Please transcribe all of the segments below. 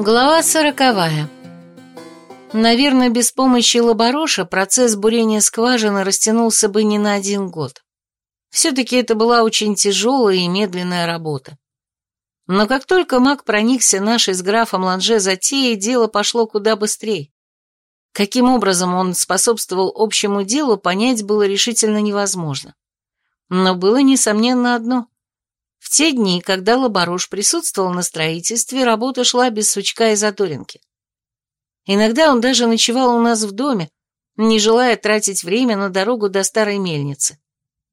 Глава сороковая. Наверное, без помощи лабороша процесс бурения скважины растянулся бы не на один год. Все-таки это была очень тяжелая и медленная работа. Но как только маг проникся нашей с графом Ланже затеей, дело пошло куда быстрее. Каким образом он способствовал общему делу, понять было решительно невозможно. Но было, несомненно, одно. В те дни, когда Лабаруш присутствовал на строительстве, работа шла без сучка и задоринки. Иногда он даже ночевал у нас в доме, не желая тратить время на дорогу до старой мельницы.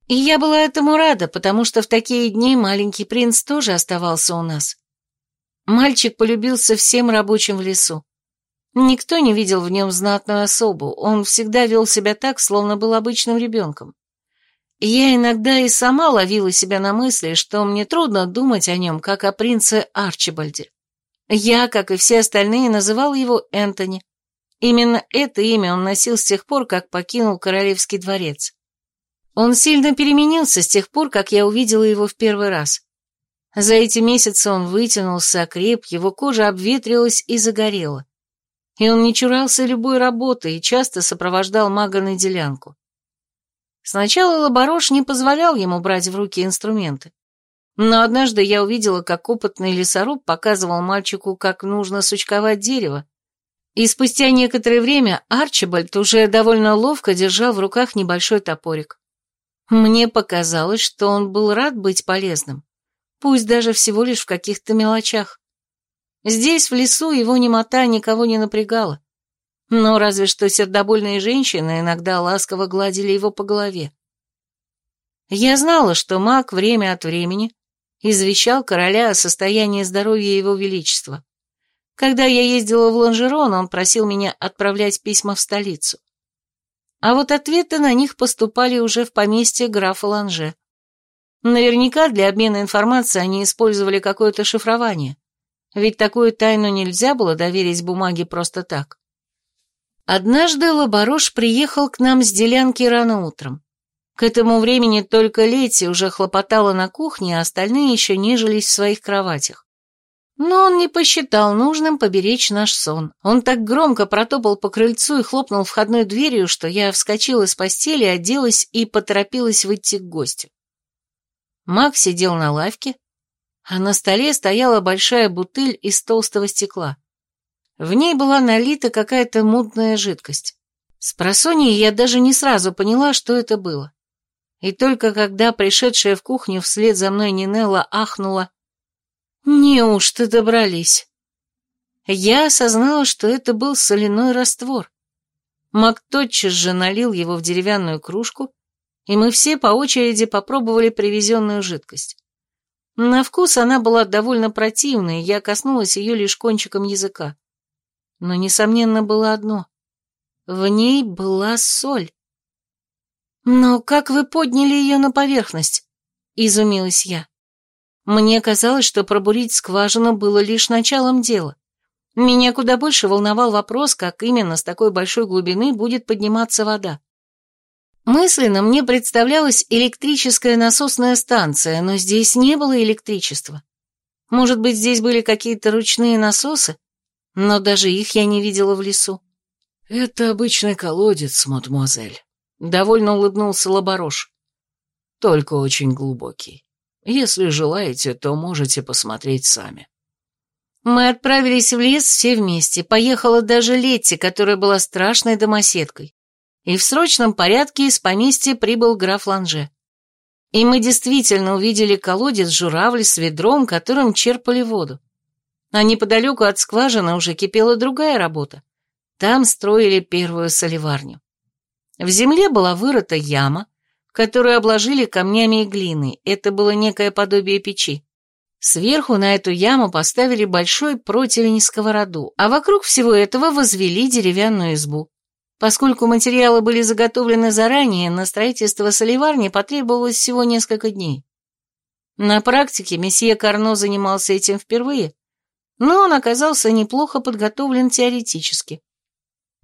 И я была этому рада, потому что в такие дни маленький принц тоже оставался у нас. Мальчик полюбился всем рабочим в лесу. Никто не видел в нем знатную особу, он всегда вел себя так, словно был обычным ребенком. Я иногда и сама ловила себя на мысли, что мне трудно думать о нем, как о принце Арчибальде. Я, как и все остальные, называл его Энтони. Именно это имя он носил с тех пор, как покинул королевский дворец. Он сильно переменился с тех пор, как я увидела его в первый раз. За эти месяцы он вытянулся, окреп, его кожа обветрилась и загорела. И он не чурался любой работы и часто сопровождал мага на делянку. Сначала Лаборош не позволял ему брать в руки инструменты. Но однажды я увидела, как опытный лесоруб показывал мальчику, как нужно сучковать дерево, и спустя некоторое время Арчибальд уже довольно ловко держал в руках небольшой топорик. Мне показалось, что он был рад быть полезным, пусть даже всего лишь в каких-то мелочах. Здесь, в лесу, его немота никого не напрягала. Но разве что сердобольные женщины иногда ласково гладили его по голове. Я знала, что маг время от времени извещал короля о состоянии здоровья его величества. Когда я ездила в Ланжерон, он просил меня отправлять письма в столицу. А вот ответы на них поступали уже в поместье графа Ланже. Наверняка для обмена информацией они использовали какое-то шифрование, ведь такую тайну нельзя было доверить бумаге просто так. Однажды Лабарош приехал к нам с делянки рано утром. К этому времени только Лети уже хлопотала на кухне, а остальные еще нежились в своих кроватях. Но он не посчитал нужным поберечь наш сон. Он так громко протопал по крыльцу и хлопнул входной дверью, что я вскочила с постели, оделась и поторопилась выйти к гостю. Мак сидел на лавке, а на столе стояла большая бутыль из толстого стекла. В ней была налита какая-то мутная жидкость. С просонья я даже не сразу поняла, что это было. И только когда пришедшая в кухню вслед за мной Нинелла ахнула «Неужто добрались?» Я осознала, что это был соляной раствор. Мак тотчас же налил его в деревянную кружку, и мы все по очереди попробовали привезенную жидкость. На вкус она была довольно противной, я коснулась ее лишь кончиком языка. Но, несомненно, было одно. В ней была соль. «Но как вы подняли ее на поверхность?» — изумилась я. Мне казалось, что пробурить скважину было лишь началом дела. Меня куда больше волновал вопрос, как именно с такой большой глубины будет подниматься вода. Мысленно мне представлялась электрическая насосная станция, но здесь не было электричества. Может быть, здесь были какие-то ручные насосы? Но даже их я не видела в лесу. «Это обычный колодец, мадемуазель», — довольно улыбнулся Лаборош. «Только очень глубокий. Если желаете, то можете посмотреть сами». Мы отправились в лес все вместе, поехала даже Летти, которая была страшной домоседкой. И в срочном порядке из поместья прибыл граф Ланже. И мы действительно увидели колодец журавль с ведром, которым черпали воду а неподалеку от скважины уже кипела другая работа. Там строили первую соливарню. В земле была вырыта яма, которую обложили камнями и глиной, это было некое подобие печи. Сверху на эту яму поставили большой противень сковороду, а вокруг всего этого возвели деревянную избу. Поскольку материалы были заготовлены заранее, на строительство соливарни потребовалось всего несколько дней. На практике месье Карно занимался этим впервые, но он оказался неплохо подготовлен теоретически.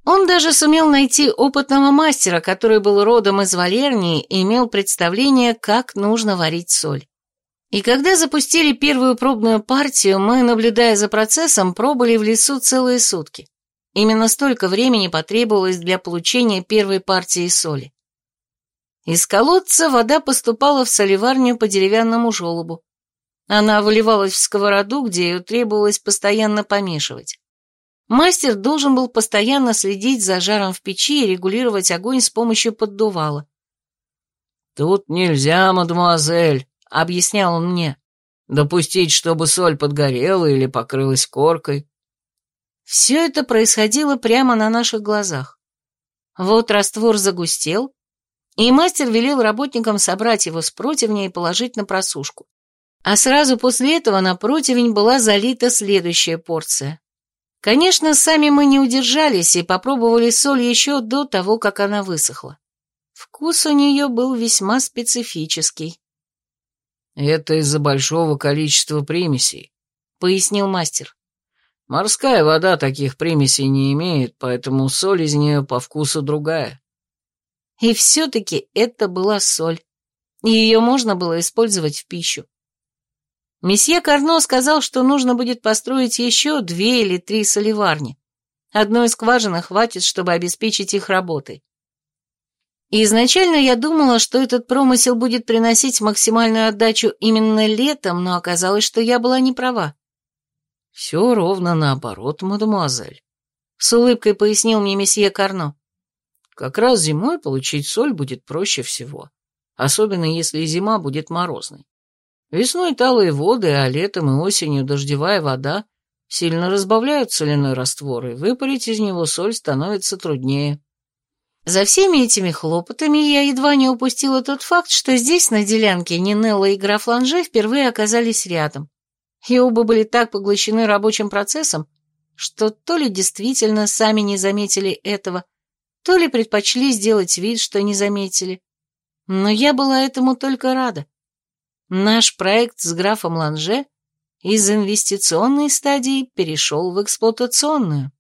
Он даже сумел найти опытного мастера, который был родом из Валернии и имел представление, как нужно варить соль. И когда запустили первую пробную партию, мы, наблюдая за процессом, пробыли в лесу целые сутки. Именно столько времени потребовалось для получения первой партии соли. Из колодца вода поступала в соливарню по деревянному желобу. Она выливалась в сковороду, где ее требовалось постоянно помешивать. Мастер должен был постоянно следить за жаром в печи и регулировать огонь с помощью поддувала. «Тут нельзя, мадемуазель», — объяснял он мне. «Допустить, чтобы соль подгорела или покрылась коркой». Все это происходило прямо на наших глазах. Вот раствор загустел, и мастер велел работникам собрать его с противня и положить на просушку. А сразу после этого на противень была залита следующая порция. Конечно, сами мы не удержались и попробовали соль еще до того, как она высохла. Вкус у нее был весьма специфический. «Это из-за большого количества примесей», — пояснил мастер. «Морская вода таких примесей не имеет, поэтому соль из нее по вкусу другая». И все-таки это была соль, и ее можно было использовать в пищу. Месье Карно сказал, что нужно будет построить еще две или три соливарни. Одной скважины хватит, чтобы обеспечить их работой. И изначально я думала, что этот промысел будет приносить максимальную отдачу именно летом, но оказалось, что я была не права. «Все ровно наоборот, мадемуазель», — с улыбкой пояснил мне месье Карно. «Как раз зимой получить соль будет проще всего, особенно если зима будет морозной. Весной талые воды, а летом и осенью дождевая вода сильно разбавляют соляной раствор, и выпарить из него соль становится труднее». За всеми этими хлопотами я едва не упустила тот факт, что здесь, на делянке, Нинелла и граф Ланже впервые оказались рядом. И оба были так поглощены рабочим процессом, что то ли действительно сами не заметили этого, то ли предпочли сделать вид, что не заметили. Но я была этому только рада. Наш проект с графом Ланже из инвестиционной стадии перешел в эксплуатационную.